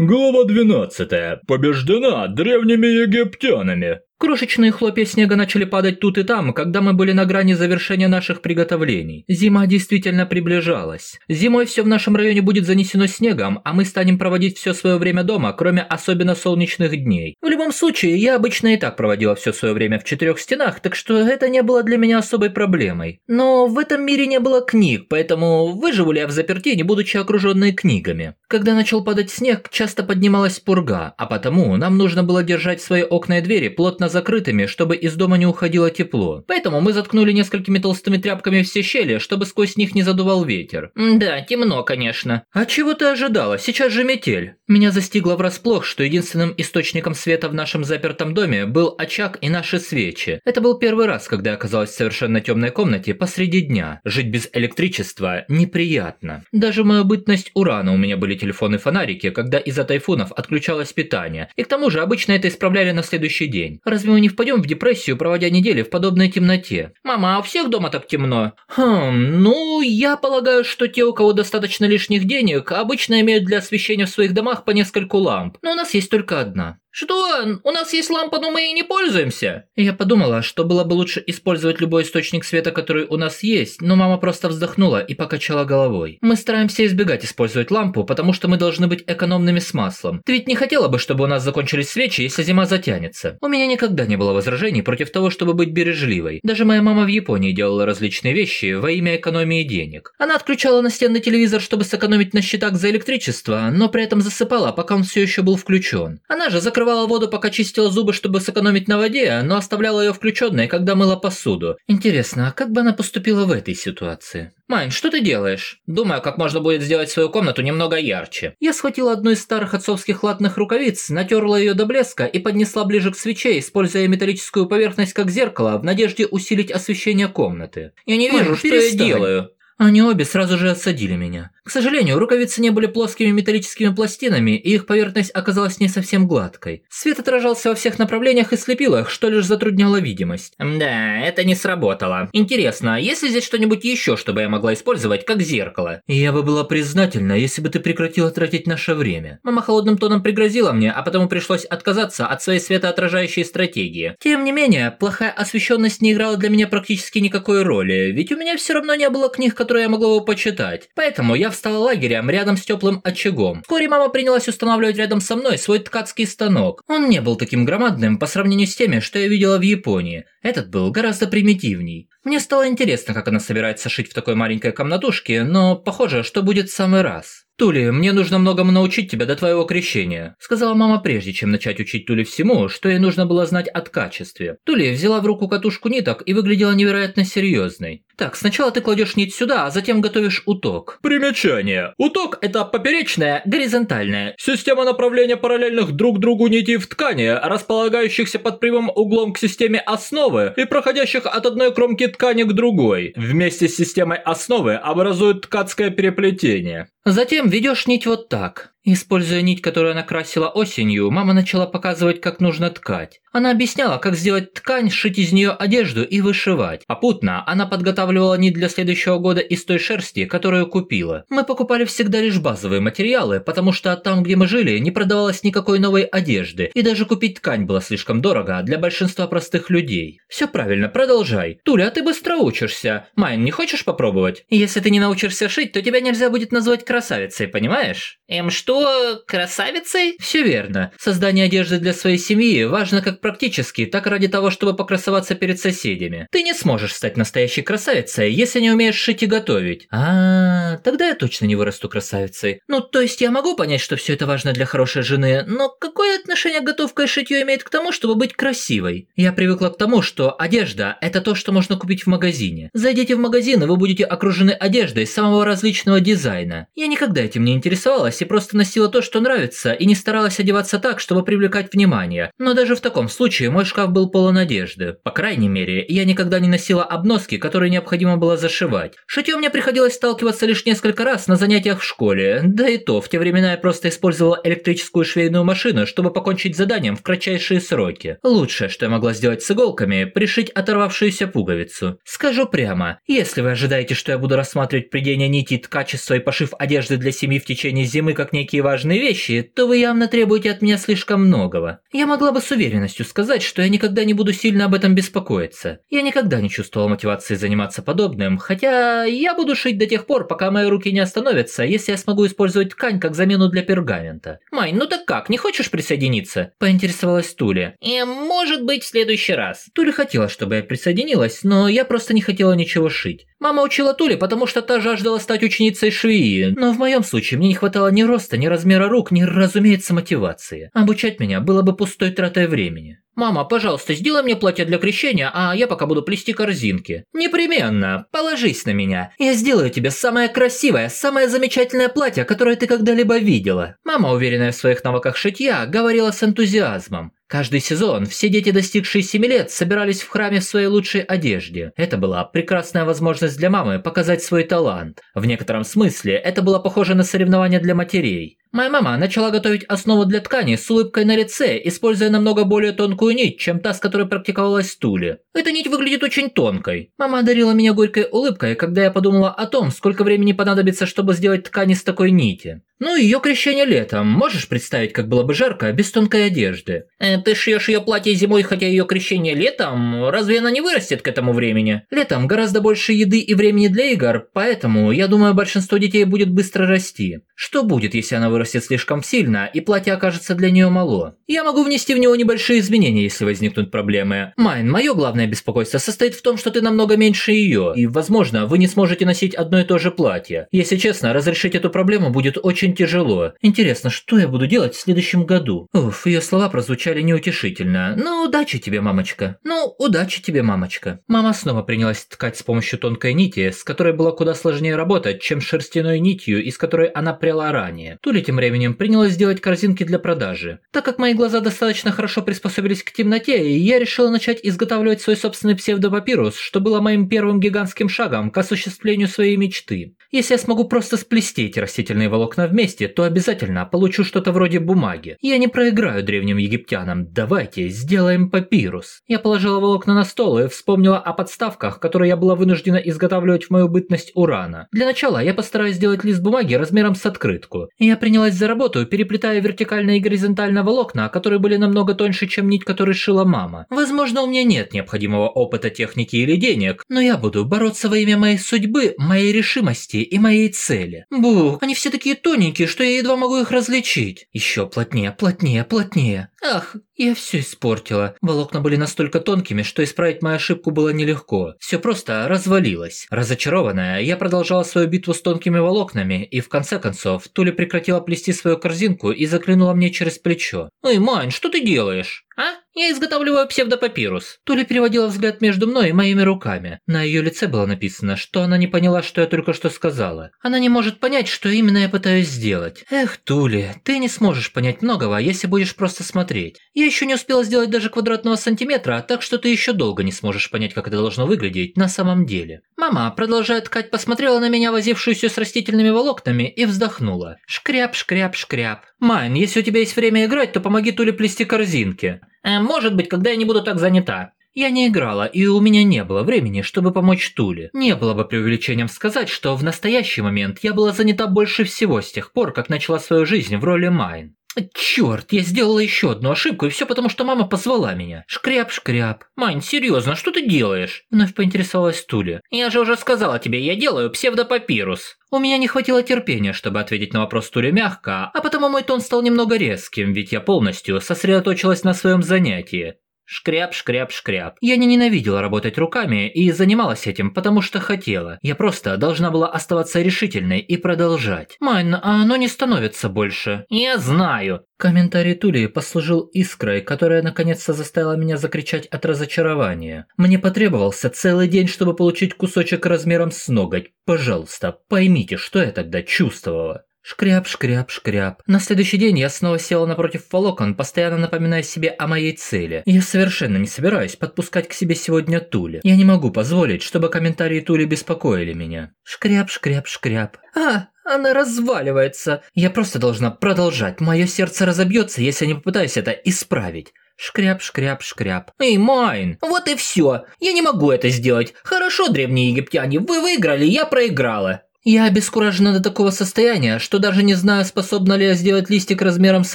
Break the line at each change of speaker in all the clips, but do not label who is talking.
Глава 12. Побеждена древними египтянами.
Крошечные хлопья снега начали падать тут и там, когда мы были на грани завершения наших приготовлений. Зима действительно приближалась. Зимой все в нашем районе будет занесено снегом, а мы станем проводить все свое время дома, кроме особенно солнечных дней. В любом случае, я обычно и так проводила все свое время в четырех стенах, так что это не было для меня особой проблемой. Но в этом мире не было книг, поэтому выживу ли я в заперти, не будучи окруженной книгами. Когда начал падать снег, часто поднималась пурга, а потому нам нужно было держать свои окна и двери плотно закрытыми, чтобы из дома не уходило тепло. Поэтому мы заткнули несколькими толстыми тряпками все щели, чтобы сквозь них не задувал ветер. Да, темно, конечно. А чего ты ожидала? Сейчас же метель. Меня застигло врасплох, что единственным источником света в нашем запертом доме был очаг и наши свечи. Это был первый раз, когда я оказалась в совершенно темной комнате посреди дня. Жить без электричества неприятно. Даже мою бытность урана у меня были телефоны и фонарики, когда из-за тайфунов отключалось питание. И к тому же обычно это исправляли на следующий день. Разве мы не впадем в депрессию, проводя недели в подобной темноте? Мама, а у всех дома так темно? Хм, ну, я полагаю, что те, у кого достаточно лишних денег, обычно имеют для освещения в своих домах по нескольку ламп. Но у нас есть только одна. «Что? У нас есть лампа, но мы и не пользуемся!» Я подумала, что было бы лучше использовать любой источник света, который у нас есть, но мама просто вздохнула и покачала головой. «Мы стараемся избегать использовать лампу, потому что мы должны быть экономными с маслом. Ты ведь не хотела бы, чтобы у нас закончились свечи, если зима затянется?» У меня никогда не было возражений против того, чтобы быть бережливой. Даже моя мама в Японии делала различные вещи во имя экономии денег. Она отключала настенный телевизор, чтобы сэкономить на счетах за электричество, но при этом засыпала, пока он все еще был включен. Она же закрывала открывала воду, пока чистила зубы, чтобы сэкономить на воде, но оставляла ее включенной, когда мыла посуду. Интересно, а как бы она поступила в этой ситуации? «Мань, что ты делаешь?» «Думаю, как можно будет сделать свою комнату немного ярче». Я схватила одну из старых отцовских латных рукавиц, натерла ее до блеска и поднесла ближе к свече, используя металлическую поверхность как зеркало в надежде усилить освещение комнаты. «Я не вижу, Мань, что перестань. я делаю». Они обе сразу же осадили меня. К сожалению, рукавицы не были плоскими металлическими пластинами, и их поверхность оказалась не совсем гладкой. Свет отражался во всех направлениях и слепил их, что лишь затрудняло видимость. Да, это не сработало. Интересно, есть ли здесь что-нибудь еще, чтобы я могла использовать как зеркало? Я бы была признательна, если бы ты прекратила тратить наше время. Мама холодным тоном пригрозила мне, а потому пришлось отказаться от своей светоотражающей стратегии. Тем не менее, плохая освещенность не играла для меня практически никакой роли, ведь у меня все равно не было книг, которые я могла бы почитать. Поэтому я встала лагерем рядом с теплым очагом. Вскоре мама принялась устанавливать рядом со мной свой ткацкий станок. Он не был таким громадным по сравнению с теми, что я видела в Японии. Этот был гораздо примитивней. Мне стало интересно, как она собирается шить в такой маленькой комнатушке, но похоже, что будет в самый раз. «Тули, мне нужно многому научить тебя до твоего крещения», сказала мама прежде, чем начать учить Тули всему, что ей нужно было знать о качестве. Тули взяла в руку катушку ниток и выглядела невероятно серьезной. Так, сначала ты кладешь нить сюда, а затем готовишь уток.
Примечание.
Уток – это поперечная, горизонтальная.
Система направления параллельных друг другу нитей в ткани, располагающихся под прямым углом к системе основы и проходящих от одной кромки ткани к другой. Вместе с системой основы образуют ткацкое переплетение.
Затем ведешь нить вот так. Используя нить, которую она красила осенью, мама начала показывать, как нужно ткать. Она объясняла, как сделать ткань, сшить из нее одежду и вышивать. Попутно она подготавливала нить для следующего года из той шерсти, которую купила. Мы покупали всегда лишь базовые материалы, потому что там, где мы жили, не продавалось никакой новой одежды, и даже купить ткань было слишком дорого для большинства простых людей. Все правильно, продолжай. Туля, ты быстро учишься. Майн, не хочешь попробовать? Если ты не научишься шить, то тебя нельзя будет назвать красавицей, понимаешь? Эм, что? красавицей? Все верно. Создание одежды для своей семьи важно как практически, так и ради того, чтобы покрасоваться перед соседями. Ты не сможешь стать настоящей красавицей, если не умеешь шить и готовить. А, тогда я точно не вырасту красавицей. Ну, то есть я могу понять, что все это важно для хорошей жены, но какое отношение готовка и шитье имеет к тому, чтобы быть красивой? Я привыкла к тому, что одежда – это то, что можно купить в магазине. Зайдите в магазин, и вы будете окружены одеждой самого различного дизайна. Я никогда этим не интересовалась и просто носила то, что нравится, и не старалась одеваться так, чтобы привлекать внимание. Но даже в таком случае мой шкаф был полон одежды. По крайней мере, я никогда не носила обноски, которые необходимо было зашивать. Шитьем мне приходилось сталкиваться лишь несколько раз на занятиях в школе. Да и то, в те времена я просто использовала электрическую швейную машину, чтобы покончить заданием в кратчайшие сроки. Лучшее, что я могла сделать с иголками, пришить оторвавшуюся пуговицу. Скажу прямо, если вы ожидаете, что я буду рассматривать придение нити, ткачество и пошив одежды для семьи в течение зимы как некий некие важные вещи, то вы явно требуете от меня слишком многого. Я могла бы с уверенностью сказать, что я никогда не буду сильно об этом беспокоиться. Я никогда не чувствовала мотивации заниматься подобным, хотя я буду шить до тех пор, пока мои руки не остановятся, если я смогу использовать ткань как замену для пергамента. Майн, ну так как, не хочешь присоединиться? Поинтересовалась Туля. И может быть в следующий раз. Туля хотела, чтобы я присоединилась, но я просто не хотела ничего шить. Мама учила Тули, потому что та жаждала стать ученицей швеи, но в моем случае мне не хватало ни роста, ни размера рук, ни, разумеется, мотивации. Обучать меня было бы пустой тратой времени. «Мама, пожалуйста, сделай мне платье для крещения, а я пока буду плести корзинки». «Непременно. Положись на меня. Я сделаю тебе самое красивое, самое замечательное платье, которое ты когда-либо видела». Мама, уверенная в своих навыках шитья, говорила с энтузиазмом. Каждый сезон все дети, достигшие 7 лет, собирались в храме в своей лучшей одежде. Это была прекрасная возможность для мамы показать свой талант. В некотором смысле это было похоже на соревнования для матерей. Моя мама начала готовить основу для ткани с улыбкой на лице, используя намного более тонкую нить, чем та, с которой практиковалась Туле. Эта нить выглядит очень тонкой. Мама одарила меня горькой улыбкой, когда я подумала о том, сколько времени понадобится, чтобы сделать ткань из такой нити. Ну, ее крещение летом. Можешь представить, как было бы жарко без тонкой одежды? Э, ты шьешь ее платье зимой, хотя ее крещение летом? Разве она не вырастет к этому времени? Летом гораздо больше еды и времени для игр, поэтому, я думаю, большинство детей будет быстро расти. Что будет, если она вырастет слишком сильно, и платье окажется для нее мало? Я могу внести в него небольшие изменения, если возникнут проблемы. Майн, мое главное беспокойство состоит в том, что ты намного меньше ее, и, возможно, вы не сможете носить одно и то же платье. Если честно, разрешить эту проблему будет очень очень тяжело. Интересно, что я буду делать в следующем году? Уф, ее слова прозвучали неутешительно. Ну, удачи тебе, мамочка. Ну, удачи тебе, мамочка. Мама снова принялась ткать с помощью тонкой нити, с которой было куда сложнее работать, чем шерстяной нитью, из которой она пряла ранее. Тули тем временем принялась делать корзинки для продажи. Так как мои глаза достаточно хорошо приспособились к темноте, я решила начать изготавливать свой собственный псевдопапирус, что было моим первым гигантским шагом к осуществлению своей мечты. Если я смогу просто сплести эти растительные волокна вместе, то обязательно получу что-то вроде бумаги. Я не проиграю древним египтянам. Давайте сделаем папирус. Я положила волокна на стол и вспомнила о подставках, которые я была вынуждена изготавливать в мою бытность урана. Для начала я постараюсь сделать лист бумаги размером с открытку. Я принялась за работу, переплетая вертикально и горизонтально волокна, которые были намного тоньше, чем нить, которую шила мама. Возможно, у меня нет необходимого опыта, техники или денег, но я буду бороться во имя моей судьбы, моей решимости и моей цели. Бух, они все такие тоненькие, что я едва могу их различить. Еще плотнее, плотнее, плотнее. Ах, я все испортила. Волокна были настолько тонкими, что исправить мою ошибку было нелегко. Все просто развалилось. Разочарованная, я продолжала свою битву с тонкими волокнами, и в конце концов, Туля прекратила плести свою корзинку и заглянула мне через плечо. «Эй, Мань, что ты делаешь?» «А? Я изготавливаю псевдопапирус». Туля переводила взгляд между мной и моими руками. На ее лице было написано, что она не поняла, что я только что сказала. Она не может понять, что именно я пытаюсь сделать. Эх, Тули, ты не сможешь понять многого, если будешь просто смотреть. Я еще не успела сделать даже квадратного сантиметра, так что ты еще долго не сможешь понять, как это должно выглядеть на самом деле. Мама, продолжая ткать, посмотрела на меня, возившуюся с растительными волокнами, и вздохнула. Шкряп, шкряп, шкряп. Майн, если у тебя есть время играть, то помоги Туле плести корзинки. Э, может быть, когда я не буду так занята. Я не играла, и у меня не было времени, чтобы помочь Туле. Не было бы преувеличением сказать, что в настоящий момент я была занята больше всего с тех пор, как начала свою жизнь в роли Майн. Черт, я сделала еще одну ошибку, и все потому, что мама позвала меня. Шкряп-шкряп. Майн, серьезно, что ты делаешь? Вновь поинтересовалась Тули. Я же уже сказала тебе, я делаю псевдопапирус. У меня не хватило терпения, чтобы ответить на вопрос Тули мягко, а потому мой тон стал немного резким, ведь я полностью сосредоточилась на своем занятии. Шкряп, шкряп, шкряп. Я не ненавидела работать руками и занималась этим, потому что хотела. Я просто должна была оставаться решительной и продолжать. Майн, а оно не становится больше. Я знаю. Комментарий Тули послужил искрой, которая наконец-то заставила меня закричать от разочарования. Мне потребовался целый день, чтобы получить кусочек размером с ноготь. Пожалуйста, поймите, что я тогда чувствовала. Шкряп, шкряп, шкряп. На следующий день я снова села напротив волокон, постоянно напоминая себе о моей цели. Я совершенно не собираюсь подпускать к себе сегодня Тули. Я не могу позволить, чтобы комментарии Тули беспокоили меня. Шкряп, шкряп, шкряп. А, она разваливается. Я просто должна продолжать. Мое сердце разобьется, если не попытаюсь это исправить. Шкряп, шкряп, шкряп. Эй, Майн, вот и все. Я не могу это сделать. Хорошо, древние египтяне, вы выиграли, я проиграла. Я обескуражена до такого состояния, что даже не знаю, способна ли я сделать листик размером с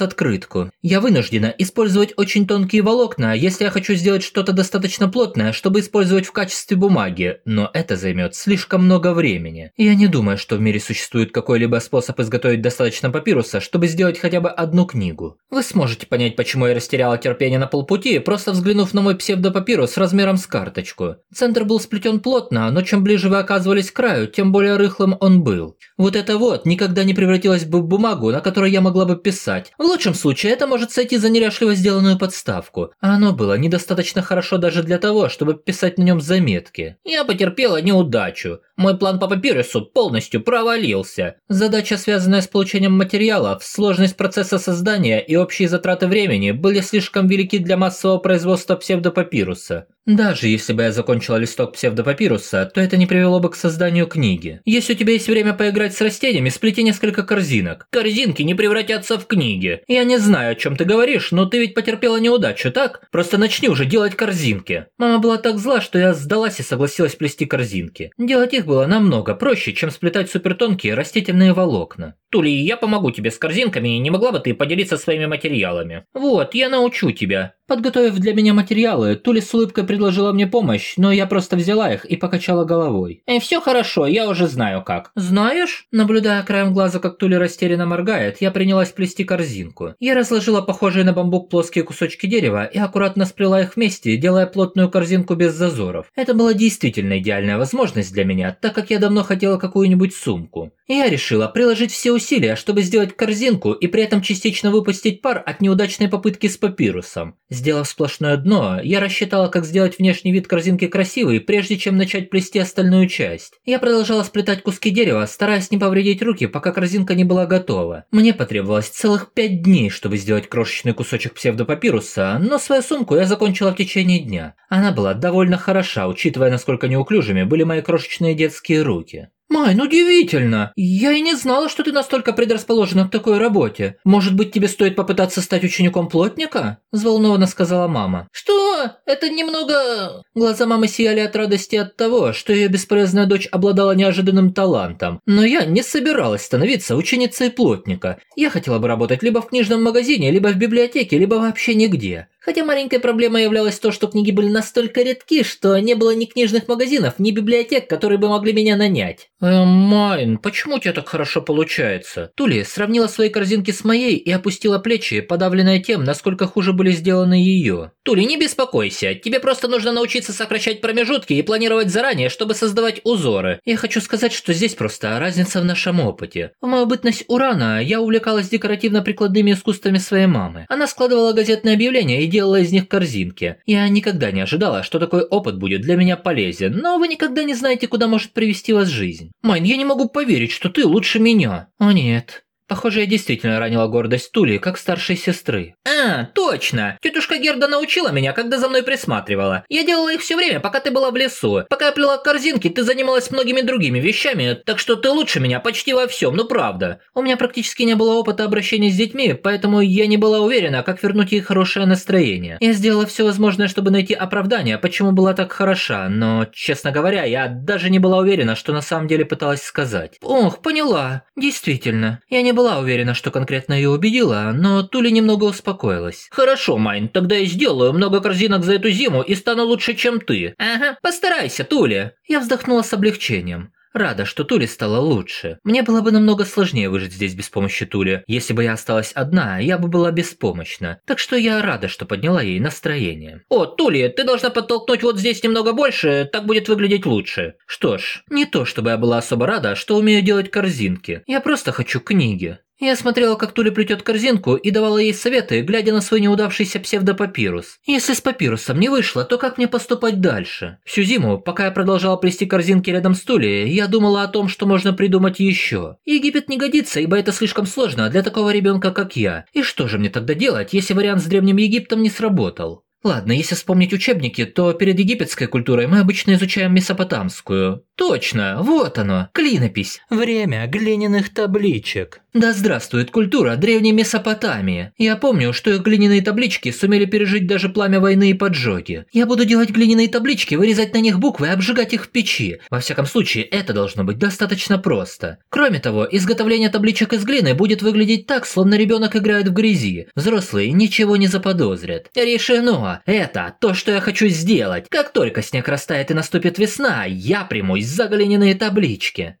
открытку. Я вынуждена использовать очень тонкие волокна, если я хочу сделать что-то достаточно плотное, чтобы использовать в качестве бумаги, но это займет слишком много времени. Я не думаю, что в мире существует какой-либо способ изготовить достаточно папируса, чтобы сделать хотя бы одну книгу. Вы сможете понять, почему я растеряла терпение на полпути, просто взглянув на мой псевдопапирус размером с карточку. Центр был сплетен плотно, но чем ближе вы оказывались к краю, тем более рыхлым он был. Вот это вот никогда не превратилось бы в бумагу, на которой я могла бы писать. В лучшем случае это может сойти за неряшливо сделанную подставку. А оно было недостаточно хорошо даже для того, чтобы писать на нем заметки. Я потерпела неудачу. Мой план по папирусу полностью провалился. Задача, связанная с получением материалов, сложность процесса создания и общие затраты времени были слишком велики для массового производства псевдопапируса. Даже если бы я закончила листок псевдопапируса, то это не привело бы к созданию книги. Если у тебя есть время поиграть с растениями, сплети несколько корзинок. Корзинки не превратятся в книги. Я не знаю, о чем ты говоришь, но ты ведь потерпела неудачу, так? Просто начни уже делать корзинки. Мама была так зла, что я сдалась и согласилась плести корзинки. Делать их было намного проще, чем сплетать супертонкие растительные волокна. Тули, я помогу тебе с корзинками, не могла бы ты поделиться своими материалами? Вот, я научу тебя. Подготовив для меня материалы, Тули с улыбкой предложила мне помощь, но я просто взяла их и покачала головой. «И все хорошо, я уже знаю как». «Знаешь?» Наблюдая краем глаза, как Тули растерянно моргает, я принялась плести корзинку. Я разложила похожие на бамбук плоские кусочки дерева и аккуратно сплела их вместе, делая плотную корзинку без зазоров. Это была действительно идеальная возможность для меня, так как я давно хотела какую-нибудь сумку. Я решила приложить все усилия, чтобы сделать корзинку и при этом частично выпустить пар от неудачной попытки с папирусом. Сделав сплошное дно, я рассчитала, как сделать внешний вид корзинки красивый, прежде чем начать плести остальную часть. Я продолжала сплетать куски дерева, стараясь не повредить руки, пока корзинка не была готова. Мне потребовалось целых пять дней, чтобы сделать крошечный кусочек псевдопапируса, но свою сумку я закончила в течение дня. Она была довольно хороша, учитывая, насколько неуклюжими были мои крошечные детские руки. «Майн, удивительно! Я и не знала, что ты настолько предрасположена к такой работе. Может быть, тебе стоит попытаться стать учеником плотника?» – взволнованно сказала мама. «Что? Это немного...» Глаза мамы сияли от радости от того, что ее бесполезная дочь обладала неожиданным талантом. Но я не собиралась становиться ученицей плотника. Я хотела бы работать либо в книжном магазине, либо в библиотеке, либо вообще нигде. Хотя маленькой проблемой являлось то, что книги были настолько редки, что не было ни книжных магазинов, ни библиотек, которые бы могли меня нанять. Эм, Майн, почему у тебя так хорошо получается? Тули сравнила свои корзинки с моей и опустила плечи, подавленная тем, насколько хуже были сделаны ее. Тули, не беспокойся, тебе просто нужно научиться сокращать промежутки и планировать заранее, чтобы создавать узоры. Я хочу сказать, что здесь просто разница в нашем опыте. В мою бытность Урана я увлекалась декоративно-прикладными искусствами своей мамы. Она складывала газетные объявления и делала из них корзинки. Я никогда не ожидала, что такой опыт будет для меня полезен, но вы никогда не знаете, куда может привести вас жизнь. Майн, я не могу поверить, что ты лучше меня. О нет, Похоже, я действительно ранила гордость Тули, как старшей сестры. «А, точно! Тетушка Герда научила меня, когда за мной присматривала. Я делала их все время, пока ты была в лесу. Пока я плела корзинки, ты занималась многими другими вещами, так что ты лучше меня почти во всем, ну правда. У меня практически не было опыта обращения с детьми, поэтому я не была уверена, как вернуть ей хорошее настроение. Я сделала все возможное, чтобы найти оправдание, почему была так хороша, но, честно говоря, я даже не была уверена, что на самом деле пыталась сказать. Ох, поняла. Действительно. Я не была уверена, что конкретно ее убедила, но Тули немного успокоилась. «Хорошо, Майн, тогда я сделаю много корзинок за эту зиму и стану лучше, чем ты». «Ага, постарайся, Тули». Я вздохнула с облегчением. Рада, что Тули стала лучше. Мне было бы намного сложнее выжить здесь без помощи Тули. Если бы я осталась одна, я бы была беспомощна. Так что я рада, что подняла ей настроение. О, Тули, ты должна подтолкнуть вот здесь немного больше, так будет выглядеть лучше. Что ж, не то чтобы я была особо рада, что умею делать корзинки. Я просто хочу книги. Я смотрела, как Туля плетет корзинку и давала ей советы, глядя на свой неудавшийся псевдопапирус. Если с папирусом не вышло, то как мне поступать дальше? Всю зиму, пока я продолжала плести корзинки рядом с Тулей, я думала о том, что можно придумать еще. Египет не годится, ибо это слишком сложно для такого ребенка, как я. И что же мне тогда делать, если вариант с Древним Египтом не сработал? Ладно, если вспомнить учебники, то перед египетской культурой мы обычно изучаем месопотамскую. Точно, вот оно, клинопись. Время глиняных табличек. Да здравствует культура древней Месопотамии. Я помню, что их глиняные таблички сумели пережить даже пламя войны и поджоги. Я буду делать глиняные таблички, вырезать на них буквы и обжигать их в печи. Во всяком случае, это должно быть достаточно просто. Кроме того, изготовление табличек из глины будет выглядеть так, словно ребенок играет в грязи. Взрослые ничего не заподозрят. Решено. Это то, что я хочу сделать. Как только снег растает и наступит весна, я примусь за глиняные таблички.